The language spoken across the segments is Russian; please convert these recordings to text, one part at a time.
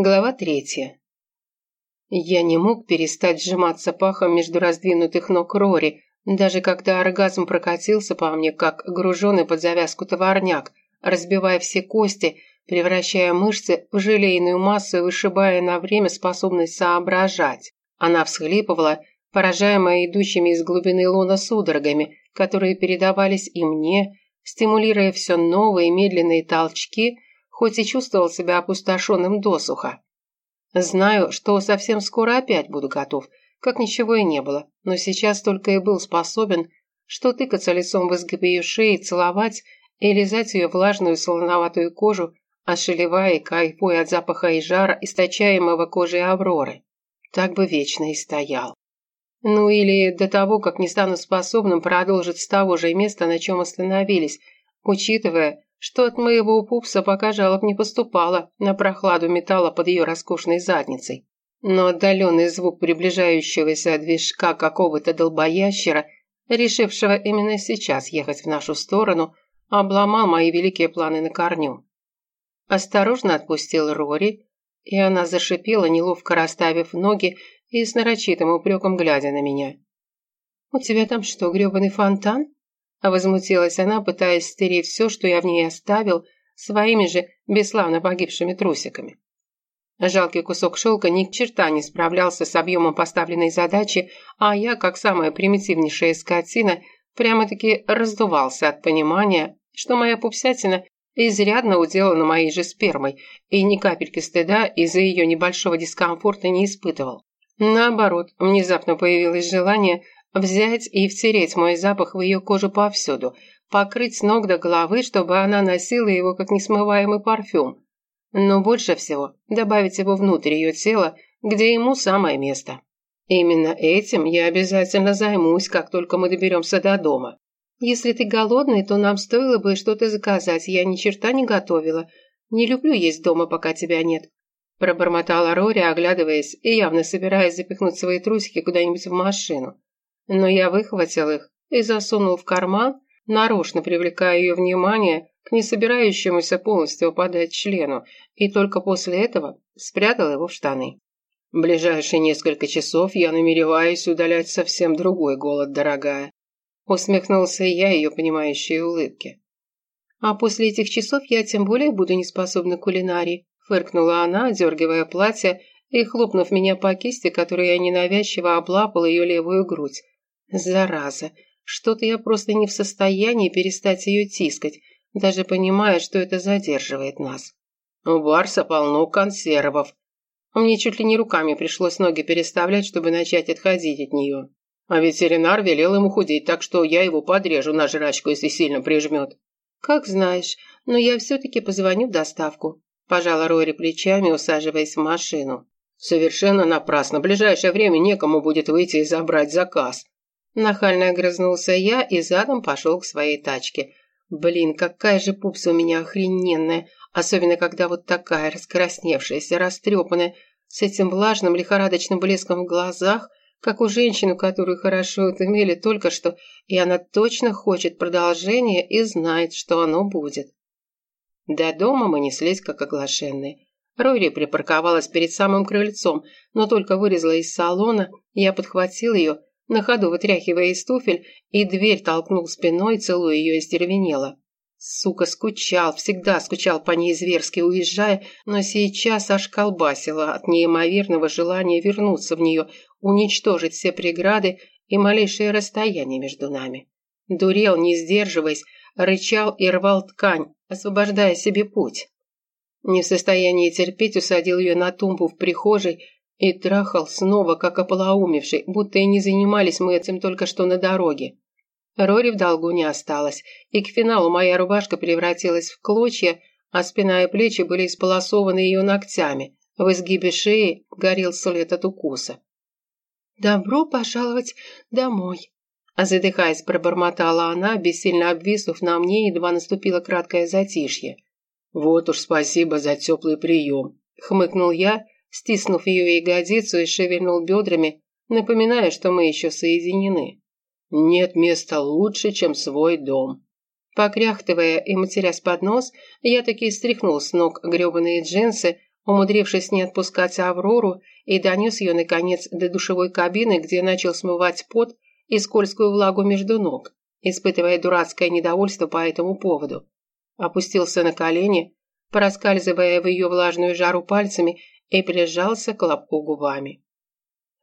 Глава третья. Я не мог перестать сжиматься пахом между раздвинутых ног Рори, даже когда оргазм прокатился по мне, как груженный под завязку товарняк, разбивая все кости, превращая мышцы в желейную массу и вышибая на время способность соображать. Она всхлипывала, поражаемая идущими из глубины лона судорогами, которые передавались и мне, стимулируя все новые медленные толчки – хоть и чувствовал себя опустошенным досуха. Знаю, что совсем скоро опять буду готов, как ничего и не было, но сейчас только и был способен, что тыкаться лицом в изгибе ее шеи, целовать и лизать ее влажную солоноватую кожу, ошелевая и кайфуя от запаха и жара, источаемого кожей Авроры. Так бы вечно и стоял. Ну или до того, как не стану способным продолжить с того же места, на чем остановились, учитывая, что от моего пупса пока жалоб не поступало на прохладу металла под ее роскошной задницей. Но отдаленный звук приближающегося движка какого-то долбоящера, решившего именно сейчас ехать в нашу сторону, обломал мои великие планы на корню. Осторожно отпустил Рори, и она зашипела, неловко расставив ноги и с нарочитым упреком глядя на меня. «У тебя там что, грёбаный фонтан?» Возмутилась она, пытаясь стереть все, что я в ней оставил, своими же бесславно погибшими трусиками. Жалкий кусок шелка ни к черта не справлялся с объемом поставленной задачи, а я, как самая примитивнейшая скотина, прямо-таки раздувался от понимания, что моя пупсятина изрядно уделана моей же спермой, и ни капельки стыда из-за ее небольшого дискомфорта не испытывал. Наоборот, внезапно появилось желание Взять и втереть мой запах в ее кожу повсюду, покрыть с ног до головы, чтобы она носила его как несмываемый парфюм. Но больше всего добавить его внутрь ее тела, где ему самое место. Именно этим я обязательно займусь, как только мы доберемся до дома. Если ты голодный, то нам стоило бы что-то заказать. Я ни черта не готовила. Не люблю есть дома, пока тебя нет. Пробормотала Рори, оглядываясь и явно собираясь запихнуть свои трусики куда-нибудь в машину но я выхватил их и засунул в карман, нарочно привлекая ее внимание к не собирающемуся полностью упадать члену, и только после этого спрятал его в штаны. Ближайшие несколько часов я намереваюсь удалять совсем другой голод, дорогая. Усмехнулся я ее понимающей улыбке. А после этих часов я тем более буду неспособна к кулинарии, фыркнула она, дергивая платье и хлопнув меня по кисти, которой я ненавязчиво облапал ее левую грудь. Зараза, что-то я просто не в состоянии перестать ее тискать, даже понимая, что это задерживает нас. У Барса полно консервов. Мне чуть ли не руками пришлось ноги переставлять, чтобы начать отходить от нее. А ветеринар велел ему худеть, так что я его подрежу на жрачку, если сильно прижмет. Как знаешь, но я все-таки позвоню в доставку. Пожала Рори плечами, усаживаясь в машину. Совершенно напрасно. В ближайшее время некому будет выйти и забрать заказ. Нахально огрызнулся я и задом пошел к своей тачке. Блин, какая же пупса у меня охрененная, особенно когда вот такая раскрасневшаяся, растрепанная, с этим влажным лихорадочным блеском в глазах, как у женщины, которую хорошо отымели только что, и она точно хочет продолжения и знает, что оно будет. До дома мы неслись как оглашенные. Рори припарковалась перед самым крыльцом, но только вылезла из салона, я подхватил ее на ходу вытряхивая из туфель, и дверь толкнул спиной, целуя ее истервенело. Сука, скучал, всегда скучал по ней зверски, уезжая, но сейчас аж колбасило от неимоверного желания вернуться в нее, уничтожить все преграды и малейшее расстояние между нами. Дурел, не сдерживаясь, рычал и рвал ткань, освобождая себе путь. Не в состоянии терпеть, усадил ее на тумбу в прихожей, и трахал снова, как ополоумевший, будто и не занимались мы этим только что на дороге. Рори в долгу не осталось, и к финалу моя рубашка превратилась в клочья, а спина и плечи были исполосованы ее ногтями. В изгибе шеи горел след от укуса. «Добро пожаловать домой!» А задыхаясь, пробормотала она, бессильно обвиснув на мне, едва наступило краткое затишье. «Вот уж спасибо за теплый прием!» — хмыкнул я, стиснув ее ягодицу и шевельнул бедрами, напоминая, что мы еще соединены. Нет места лучше, чем свой дом. Покряхтывая и матерясь под нос, я таки стряхнул с ног гребаные джинсы, умудрившись не отпускать Аврору и донес ее, наконец, до душевой кабины, где начал смывать пот и скользкую влагу между ног, испытывая дурацкое недовольство по этому поводу. Опустился на колени, проскальзывая в ее влажную жару пальцами и прижался к лобку губами.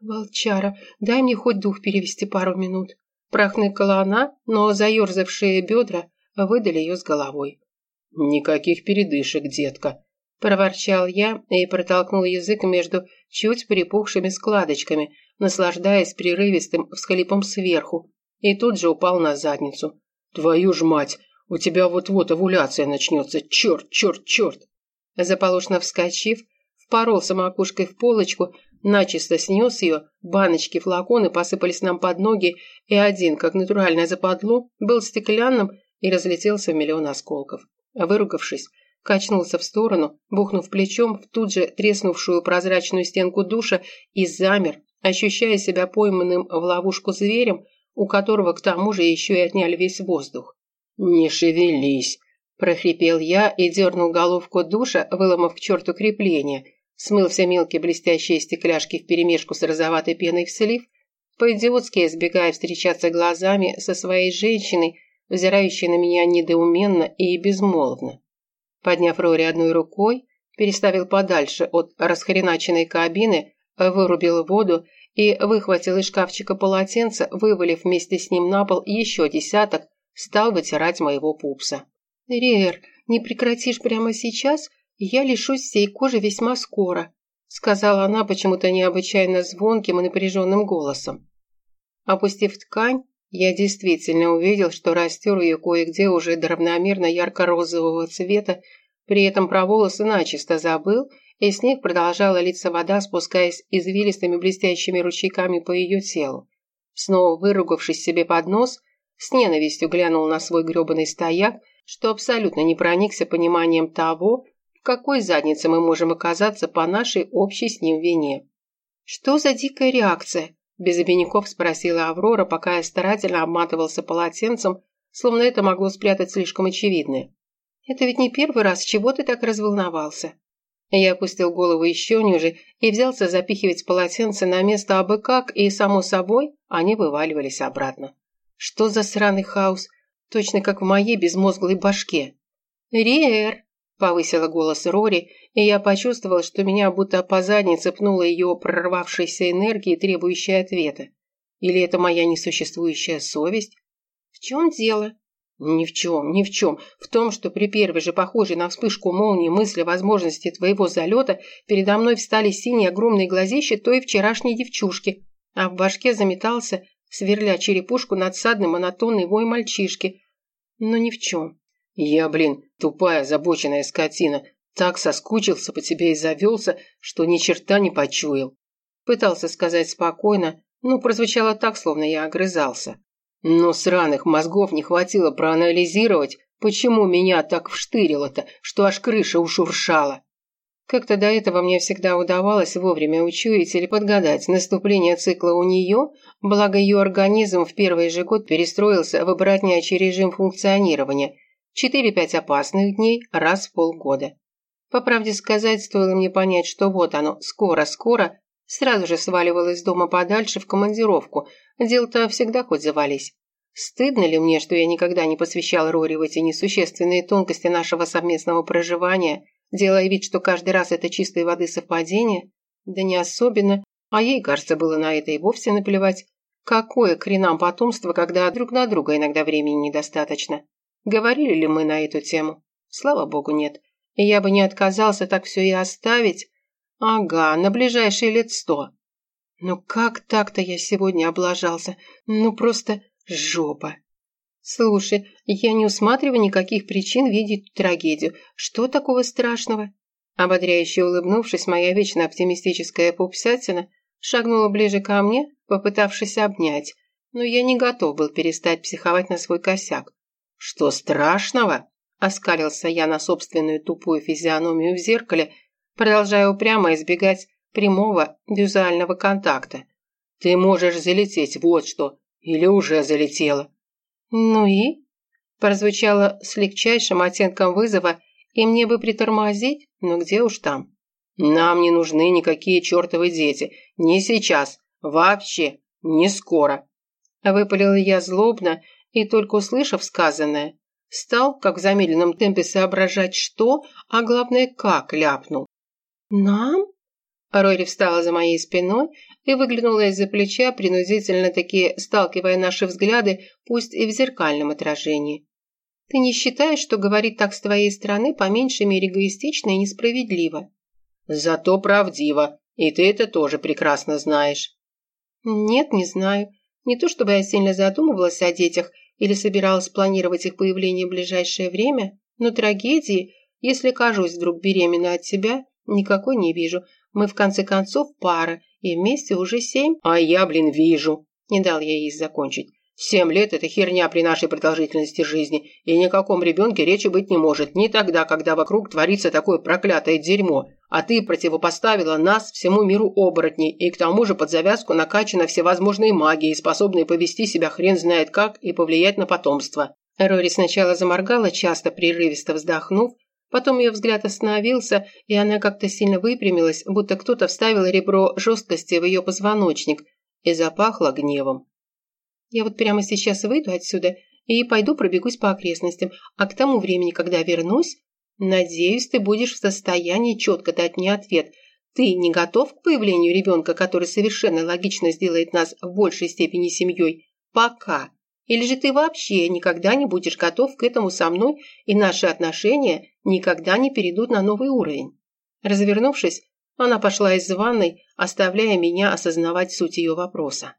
«Волчара, дай мне хоть дух перевести пару минут», прохныкала она, но заерзавшие бедра выдали ее с головой. «Никаких передышек, детка», – проворчал я и протолкнул язык между чуть припухшими складочками, наслаждаясь прерывистым всхлипом сверху, и тут же упал на задницу. «Твою ж мать! У тебя вот-вот овуляция начнется! Черт, черт, черт!» Заполошно вскочив, впоролся макушкой в полочку, начисто снес ее, баночки, флаконы посыпались нам под ноги, и один, как натуральное западло, был стеклянным и разлетелся в миллион осколков. Выругавшись, качнулся в сторону, бухнув плечом в тут же треснувшую прозрачную стенку душа и замер, ощущая себя пойманным в ловушку зверем, у которого к тому же еще и отняли весь воздух. «Не шевелись!» – прохрипел я и дернул головку душа, выломав к черту крепление, смыл все мелкие блестящие стекляшки вперемешку с розоватой пеной в слив, по-идиотски избегая встречаться глазами со своей женщиной, взирающей на меня недоуменно и безмолвно. Подняв Рори одной рукой, переставил подальше от расхреначенной кабины, вырубил воду и выхватил из шкафчика полотенце, вывалив вместе с ним на пол еще десяток, стал вытирать моего пупса. «Риэр, не прекратишь прямо сейчас, я лишусь всей кожи весьма скоро», сказала она почему-то необычайно звонким и напряженным голосом. Опустив ткань, я действительно увидел, что растер ее кое-где уже до равномерно ярко-розового цвета, при этом про волосы начисто забыл, и с них продолжала литься вода, спускаясь извилистыми блестящими ручейками по ее телу. Снова выругавшись себе под нос, с ненавистью глянул на свой гребаный стояк, что абсолютно не проникся пониманием того, в какой заднице мы можем оказаться по нашей общей с ним вине. Что за дикая реакция? Без обиняков спросила Аврора, пока я старательно обматывался полотенцем, словно это могло спрятать слишком очевидное. «Это ведь не первый раз, чего ты так разволновался?» Я опустил голову еще ниже и взялся запихивать полотенце на место абы как, и, само собой, они вываливались обратно. Что за сраный хаос? Точно как в моей безмозглой башке. «Риэр!» – повысила голос Рори, и я почувствовал, что меня будто по заднице пнула ее прорвавшейся энергии, требующей ответа. Или это моя несуществующая совесть? В чем дело? Ни в чем, ни в чем. В том, что при первой же похожей на вспышку молнии мысли о возможности твоего залета передо мной встали синие огромные глазища той вчерашней девчушки, а в башке заметался, сверля черепушку надсадный монотонный вой мальчишки. Но ни в чем. Я, блин, тупая, озабоченная скотина, так соскучился по тебе и завелся, что ни черта не почуял. Пытался сказать спокойно, но прозвучало так, словно я огрызался. Но сраных мозгов не хватило проанализировать, почему меня так вштырило-то, что аж крыша ушуршала. Как-то до этого мне всегда удавалось вовремя учуять или подгадать наступление цикла у нее, благо ее организм в первый же год перестроился в обратнячий режим функционирования. 4-5 опасных дней раз в полгода. По правде сказать, стоило мне понять, что вот оно, скоро-скоро, сразу же сваливала из дома подальше в командировку. Дел-то всегда хоть завались. Стыдно ли мне, что я никогда не посвящал Рори в эти несущественные тонкости нашего совместного проживания, делая вид, что каждый раз это чистой воды совпадение? Да не особенно, а ей, кажется, было на это и вовсе наплевать. Какое к хренам потомство, когда друг на друга иногда времени недостаточно? Говорили ли мы на эту тему? Слава богу, нет. Я бы не отказался так все и оставить. Ага, на ближайшие лет сто. Ну как так-то я сегодня облажался? Ну просто жопа. Слушай, я не усматриваю никаких причин видеть трагедию. Что такого страшного? Ободряюще улыбнувшись, моя вечно оптимистическая пупсятина шагнула ближе ко мне, попытавшись обнять, но я не готов был перестать психовать на свой косяк. Что страшного? Оскалился я на собственную тупую физиономию в зеркале, продолжая упрямо избегать прямого визуального контакта. «Ты можешь залететь, вот что, или уже залетела». «Ну и?» Прозвучало с легчайшим оттенком вызова, и мне бы притормозить, но где уж там. Нам не нужны никакие чертовы дети. Не сейчас. Вообще. Не скоро. Выпалила я злобно и, только услышав сказанное, стал, как в замедленном темпе, соображать, что, а главное, как ляпнул. «Нам?» Рори встала за моей спиной и выглянула из-за плеча, принудительно таки сталкивая наши взгляды, пусть и в зеркальном отражении. «Ты не считаешь, что говорить так с твоей стороны по меньшей мере эгоистично и несправедливо?» «Зато правдиво, и ты это тоже прекрасно знаешь». «Нет, не знаю. Не то чтобы я сильно задумывалась о детях или собиралась планировать их появление в ближайшее время, но трагедии, если кажусь вдруг беременна от тебя, никакой не вижу. Мы в конце концов пара, и вместе уже семь. А я, блин, вижу. Не дал я ей закончить. Семь лет – это херня при нашей продолжительности жизни, и ни о каком ребенке речи быть не может, ни тогда, когда вокруг творится такое проклятое дерьмо, а ты противопоставила нас всему миру оборотней, и к тому же под завязку накачана всевозможной магией, способной повести себя хрен знает как и повлиять на потомство». Рори сначала заморгала, часто прерывисто вздохнув, потом ее взгляд остановился, и она как-то сильно выпрямилась, будто кто-то вставил ребро жесткости в ее позвоночник, и запахло гневом. Я вот прямо сейчас выйду отсюда и пойду пробегусь по окрестностям, а к тому времени, когда вернусь, надеюсь, ты будешь в состоянии четко дать мне ответ. Ты не готов к появлению ребенка, который совершенно логично сделает нас в большей степени семьей? Пока. Или же ты вообще никогда не будешь готов к этому со мной, и наши отношения никогда не перейдут на новый уровень?» Развернувшись, она пошла из ванной, оставляя меня осознавать суть ее вопроса.